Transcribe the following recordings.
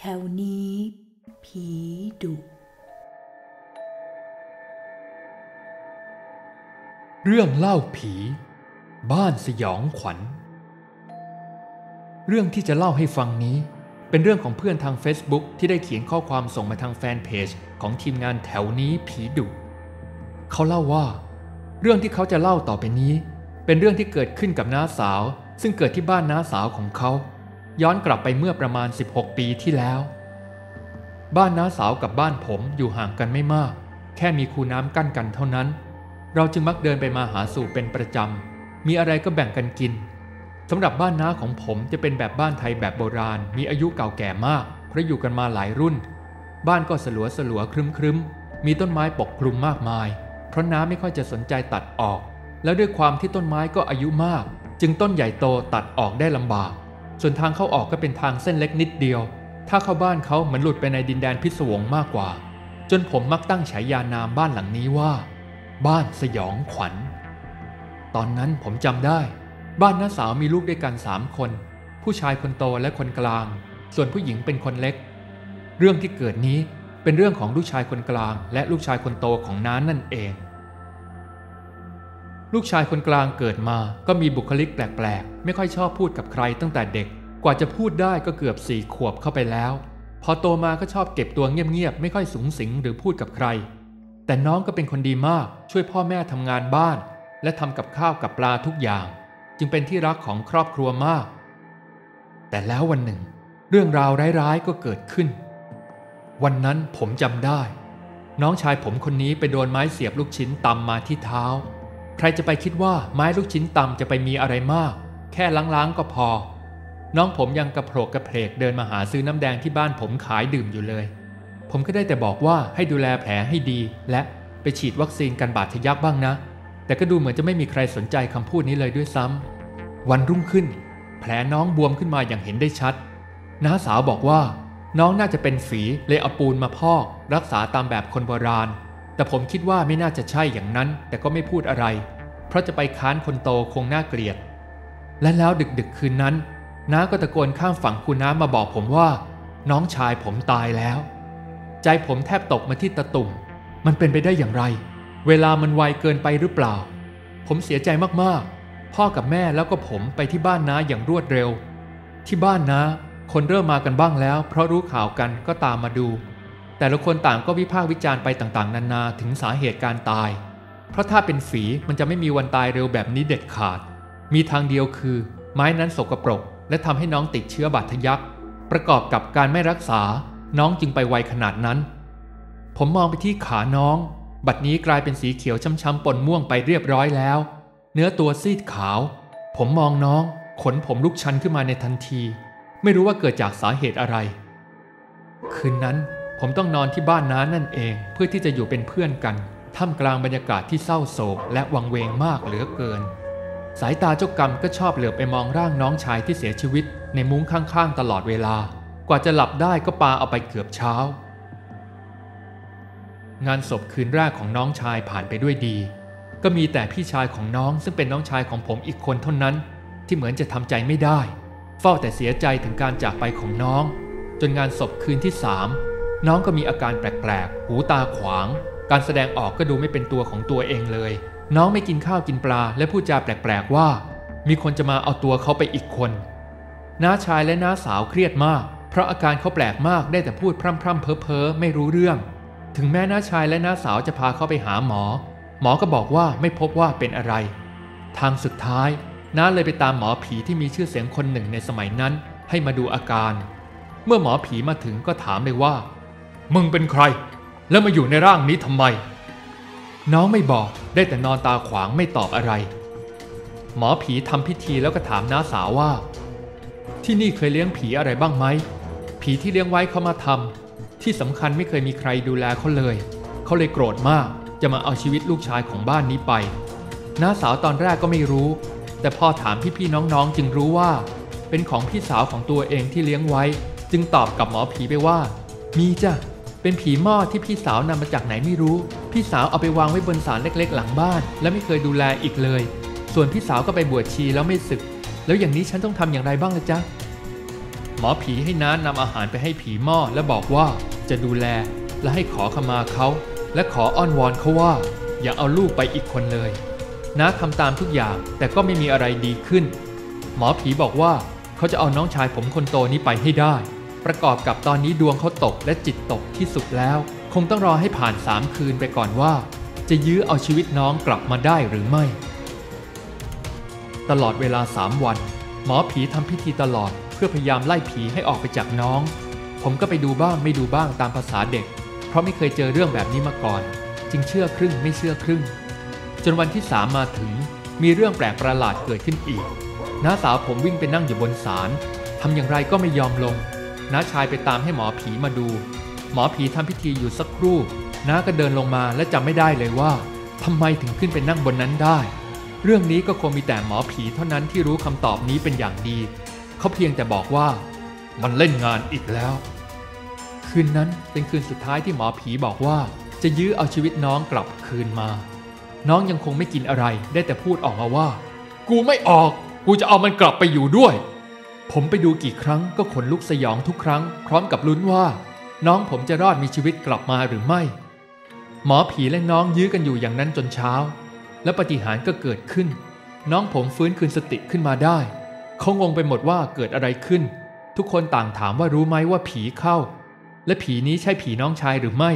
แถวนี้ ผีดุเรื่องเล่าผี บ้านสยองขวัญ เรื่องที่จะเล่าให้ฟังนี้ เป็นเรื่องของเพื่อนทาง Facebook ที่ได้เขียนข้อความส่งมาทางแฟนเพจของทีมงานแถวนี้ผีดุเขาเล่าว่า เรื่องที่เขาจะเล่าต่อไปนี้ เป็นเรื่องที่เกิดขึ้นกับน้าสาว ซึ่งเกิดที่บ้านน้าสาวของเขา ย้อนกลับไปเมื่อประมาณ 16 ปีที่แล้ว บ้านน้าสาวกับบ้านผมอยู่ห่างกันไม่มาก แค่มีคูน้ำกั้นกันเท่านั้น เราจึงมักเดินไปมาหาสู่เป็นประจำ มีอะไรก็แบ่งกันกินสำหรับบ้านน้าของผมจะเป็นแบบบ้านไทยแบบโบราณ มีอายุเก่าแก่มาก เพราะอยู่กันมาหลายรุ่น บ้านก็สลัวสลัวครึ้มครึมมีต้นไม้ปกคลุมมากมาย เพราะน้าไม่ค่อยจะสนใจตัดออก แล้วด้วยความที่ต้นไม้ก็อายุมาก จึงต้นใหญ่โตตัดออกได้ลำบาก ส่วนทางเข้าออกก็เป็นทางเส้นเล็กนิดเดียว ถ้าเข้าบ้านเขาเหมือนหลุดไปในดินแดนพิศวงมากกว่า จนผมมักตั้งฉายานามบ้านหลังนี้ว่า บ้านสยองขวัญ ตอนนั้นผมจำได้ บ้านน้าสาวมีลูกด้วยกันสามคน ผู้ชายคนโตและคนกลาง ส่วนผู้หญิงเป็นคนเล็ก เรื่องที่เกิดนี้เป็นเรื่องของลูกชายคนกลาง และลูกชายคนโตของน้านั่นเอง ลูกชายคนกลางเกิดมาก็มีบุคลิกแปลกๆ ไม่ค่อยชอบพูดกับใครตั้งแต่เด็ก กว่าจะพูดได้ก็เกือบสี่ขวบเข้าไปแล้ว พอโตมาก็ชอบเก็บตัวเงียบๆ ไม่ค่อยสูงสิงหรือพูดกับใคร แต่น้องก็เป็นคนดีมาก ช่วยพ่อแม่ทำงานบ้าน และทำกับข้าวกับปลาทุกอย่าง จึงเป็นที่รักของครอบครัวมาก แต่แล้ววันหนึ่ง เรื่องราวร้ายๆก็เกิดขึ้น วันนั้นผมจำได้ น้องชายผมคนนี้ไปโดนไม้เสียบลูกชิ้นตำมาที่เท้า ใครจะไปคิดว่าไม้ลูกชิ้นตำจะไปมีอะไรมาก แค่ล้างๆก็พอ น้องผมยังกระโผกกระเพกเดินมาหาซื้อน้ำแดงที่บ้านผมขายดื่มอยู่เลย ผมก็ได้แต่บอกว่าให้ดูแลแผลให้ดี และไปฉีดวัคซีนกันบาดทะยักบ้างนะ แต่ก็ดูเหมือนจะไม่มีใครสนใจคำพูดนี้เลยด้วยซ้ำวันรุ่งขึ้น แผลน้องบวมขึ้นมาอย่างเห็นได้ชัดน้าสาวบอกว่า น้องน่าจะเป็นฝีเลยเอาปูนมาพอก รักษาตามแบบคนโบราณ แต่ผมคิดว่าไม่น่าจะใช่อย่างนั้น แต่ก็ไม่พูดอะไร เพราะจะไปค้านคนโตคงน่าเกลียด และแล้วดึกๆคืนนั้น น้าก็ตะโกนข้ามฝั่งคูน้ำมาบอกผมว่า น้องชายผมตายแล้ว ใจผมแทบตกมาที่ตะตุ่ม มันเป็นไปได้อย่างไร เวลามันไวเกินไปหรือเปล่า ผมเสียใจมากๆ พ่อกับแม่แล้วก็ผมไปที่บ้านน้าอย่างรวดเร็ว ที่บ้านน้าคนเริ่มมากันบ้างแล้ว เพราะรู้ข่าวกันก็ตามมาดู แต่ละคนต่างก็วิพากษ์วิจารณ์ไปต่างๆ นานาถึงสาเหตุการตาย เพราะถ้าเป็นฝีมันจะไม่มีวันตายเร็วแบบนี้เด็ดขาด มีทางเดียวคือ ไม้นั้นสกปรก และทำให้น้องติดเชื้อบาดทะยัก ประกอบกับการไม่รักษา น้องจึงไปไวขนาดนั้น ผมมองไปที่ขาน้อง บัดนี้กลายเป็นสีเขียวช้ำๆปนม่วงไปเรียบร้อยแล้ว เนื้อตัวซีดขาว ผมมองน้อง ขนผมลุกชันขึ้นมาในทันที ไม่รู้ว่าเกิดจากสาเหตุอะไร คืนนั้นผมต้องนอนที่บ้านน้านั่นเองเพื่อที่จะอยู่เป็นเพื่อนกัน ท่ามกลางบรรยากาศที่เศร้าโศกและวังเวงมากเหลือเกิน สายตาเจ้ากรรมก็ชอบเหลือบไปมองร่างน้องชายที่เสียชีวิตในมุ้งข้างๆ ตลอดเวลา กว่าจะหลับได้ก็ปาเอาไปเกือบเช้า งานศพคืนแรกของน้องชายผ่านไปด้วยดี ก็มีแต่พี่ชายของน้องซึ่งเป็นน้องชายของผมอีกคนเท่านั้น ที่เหมือนจะทำใจไม่ได้ เฝ้าแต่เสียใจถึงการจากไปของน้อง จนงานศพคืนที่สามน้องก็มีอาการแปลกๆ หูตาขวาง การแสดงออกก็ดูไม่เป็นตัวของตัวเองเลย น้องไม่กินข้าวกินปลา และพูดจาแปลกๆว่า มีคนจะมาเอาตัวเขาไปอีกคนน้าชายและน้าสาวเครียดมาก เพราะอาการเขาแปลกมากได้แต่พูดพร่ำๆเพ้อๆไม่รู้เรื่อง ถึงแม้น้าชายและน้าสาวจะพาเขาไปหาหมอ หมอก็บอกว่าไม่พบว่าเป็นอะไร ทางสุดท้ายน้าเลยไปตามหมอผีที่มีชื่อเสียงคนหนึ่งในสมัยนั้น ให้มาดูอาการ เมื่อหมอผีมาถึงก็ถามเลยว่า มึงเป็นใคร แล้วมาอยู่ในร่างนี้ทำไม น้องไม่บอกได้แต่นอนตาขวางไม่ตอบอะไร หมอผีทำพิธีแล้วก็ถามน้าสาวว่า ที่นี่เคยเลี้ยงผีอะไรบ้างไหม ผีที่เลี้ยงไว้เขามาทำที่สำคัญไม่เคยมีใครดูแลเขาเลย เขาเลยโกรธมากจะมาเอาชีวิตลูกชายของบ้านนี้ไปน้าสาวตอนแรกก็ไม่รู้ แต่พอถามพี่ๆน้องๆ จึงรู้ว่า เป็นของพี่สาวของตัวเองที่เลี้ยงไว้ จึงตอบกับหมอผีไปว่า มีจ้ะ เป็นผีหม้อที่พี่สาวนำมาจากไหนไม่รู้ พี่สาวเอาไปวางไว้บนศาลเล็ก ๆ หลังบ้าน และไม่เคยดูแลอีกเลย ส่วนพี่สาวก็ไปบวชชีแล้วไม่ศึก แล้วอย่างนี้ฉันต้องทำอย่างไรบ้างล่ะจ๊ะหมอผีให้น้านำอาหารไปให้ผีหม้อและบอกว่าจะดูแลและให้ขอขมาเขา และขออ้อนวอนเขาว่า อย่าเอาลูกไปอีกคนเลยน้าทำตามทุกอย่างแต่ก็ไม่มีอะไรดีขึ้น หมอผีบอกว่าเขาจะเอาน้องชายผมคนโตนี้ไปให้ได้ ประกอบกับตอนนี้ดวงเขาตกและจิตตกที่สุดแล้ว คงต้องรอให้ผ่านสามคืนไปก่อนว่า จะยื้อเอาชีวิตน้องกลับมาได้หรือไม่ ตลอดเวลาสามวัน หมอผีทำพิธีตลอดเพื่อพยายามไล่ผีให้ออกไปจากน้อง ผมก็ไปดูบ้างไม่ดูบ้างตามภาษาเด็ก เพราะไม่เคยเจอเรื่องแบบนี้มาก่อน จึงเชื่อครึ่งไม่เชื่อครึ่ง จนวันที่สามมาถึงมีเรื่องแปลกประหลาดเกิดขึ้นอีกน้าสาวผมวิ่งไปนั่งอยู่บนศาลทำอย่างไรก็ไม่ยอมลง น้าชายไปตามให้หมอผีมาดู หมอผีทำพิธีอยู่สักครู่น้าก็เดินลงมาและจำไม่ได้เลยว่าทำไมถึงขึ้นไปนั่งบนนั้นได้ เรื่องนี้ก็คงมีแต่หมอผีเท่านั้นที่รู้คำตอบนี้เป็นอย่างดี เขาเพียงแต่บอกว่า มันเล่นงานอีกแล้ว คืนนั้นเป็นคืนสุดท้ายที่หมอผีบอกว่า จะยื้อเอาชีวิตน้องกลับคืนมา น้องยังคงไม่กินอะไรได้แต่พูดออกมาว่า กูไม่ออก กูจะเอามันกลับไปอยู่ด้วย ผมไปดูกี่ครั้งก็ขนลุกสยองทุกครั้ง พร้อมกับลุ้นว่า น้องผมจะรอดมีชีวิตกลับมาหรือไม่ หมอผีและน้องยื้อกันอยู่อย่างนั้นจนเช้า และปฏิหารย์ก็เกิดขึ้น น้องผมฟื้นคืนสติขึ้นมาได้เขางงไปหมดว่าเกิดอะไรขึ้น ทุกคนต่างถามว่ารู้ไหมว่าผีเข้า และผีนี้ใช่ผีน้องชายหรือไม่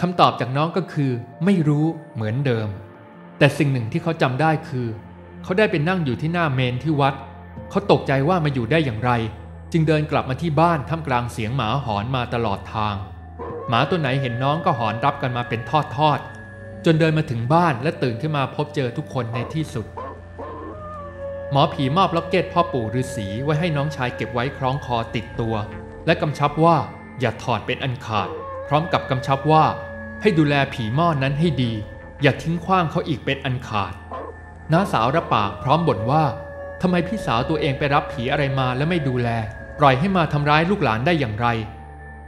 คำตอบจากน้องก็คือ ไม่รู้เหมือนเดิม แต่สิ่งหนึ่งที่เขาจำได้คือ เขาได้ไปนั่งอยู่ที่หน้าเมรุที่วัด เขาตกใจว่ามาอยู่ได้อย่างไร จึงเดินกลับมาที่บ้านท่ามกลางเสียงหมาหอนมาตลอดทาง หมาตัวไหนเห็นน้องก็หอนรับกันมาเป็นทอดๆจนเดินมาถึงบ้านและตื่นขึ้นมาพบเจอทุกคนในที่สุด หมอผีมอบล็อกเก็ตพ่อปู่ฤาษีไว้ให้น้องชายเก็บไว้คล้องคอติดตัว และกำชับว่าอย่าถอดเป็นอันขาด พร้อมกับกำชับว่า ให้ดูแลผีหม้อนั้นให้ดี อย่าทิ้งขว้างเขาอีกเป็นอันขาดน้าสาวรับปากพร้อมบ่นว่า ทำไมพี่สาวตัวเองไปรับผีอะไรมาและไม่ดูแล ปล่อยให้มาทำร้ายลูกหลานได้อย่างไร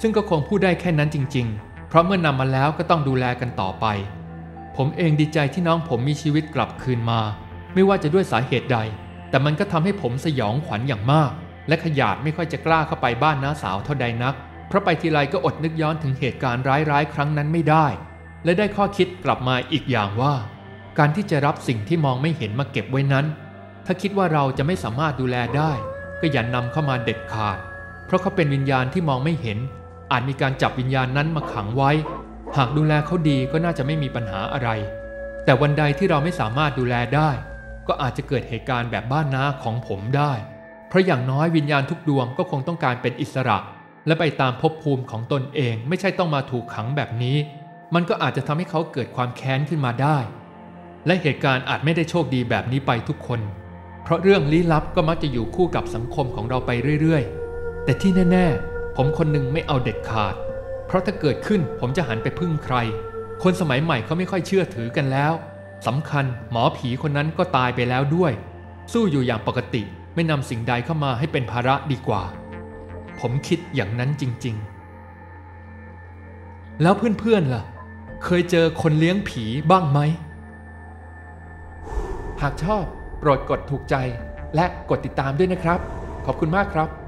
ซึ่งก็คงพูดได้แค่นั้นจริง ๆ เพราะเมื่อนำมาแล้วก็ต้องดูแลกันต่อไป ผมเองดีใจที่น้องผมมีชีวิตกลับคืนมา ไม่ว่าจะด้วยสาเหตุใด แต่มันก็ทำให้ผมสยองขวัญอย่างมาก และขยาดไม่ค่อยจะกล้าเข้าไปบ้านน้าสาวเท่าใดนัก เพราะไปทีไรก็อดนึกย้อนถึงเหตุการณ์ร้ายๆ ครั้งนั้นไม่ได้ และได้ข้อคิดกลับมาอีกอย่างว่า การที่จะรับสิ่งที่มองไม่เห็นมาเก็บไว้นั้น ถ้าคิดว่าเราจะไม่สามารถดูแลได้ ก็อย่านำเข้ามาเด็ดขาด เพราะเขาเป็นวิญญาณที่มองไม่เห็น อาจมีการจับวิญญาณนั้นมาขังไว้ หากดูแลเขาดีก็น่าจะไม่มีปัญหาอะไร แต่วันใดที่เราไม่สามารถดูแลได้ ก็อาจจะเกิดเหตุการณ์แบบบ้านน้าของผมได้ เพราะอย่างน้อยวิญญาณทุกดวงก็คงต้องการเป็นอิสระ และไปตามภพภูมิของตนเองไม่ใช่ต้องมาถูกขังแบบนี้ มันก็อาจจะทำให้เขาเกิดความแค้นขึ้นมาได้ และเหตุการณ์อาจไม่ได้โชคดีแบบนี้ไปทุกคน เพราะเรื่องลี้ลับก็มักจะอยู่คู่กับสังคมของเราไปเรื่อยๆ แต่ที่แน่ๆ ผมคนหนึ่งไม่เอาเด็ดขาด เพราะถ้าเกิดขึ้นผมจะหันไปพึ่งใคร คนสมัยใหม่เขาไม่ค่อยเชื่อถือกันแล้วสำคัญหมอผีคนนั้นก็ตายไปแล้วด้วย สู้อยู่อย่างปกติไม่นำสิ่งใดเข้ามาให้เป็นภาระดีกว่า ผมคิดอย่างนั้นจริงๆ แล้วเพื่อนๆล่ะ เคยเจอคนเลี้ยงผีบ้างไหม หากชอบ โปรดกดถูกใจและกดติดตามด้วยนะครับ ขอบคุณมากครับ